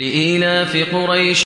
لإيلاف قريش